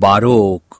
Barog.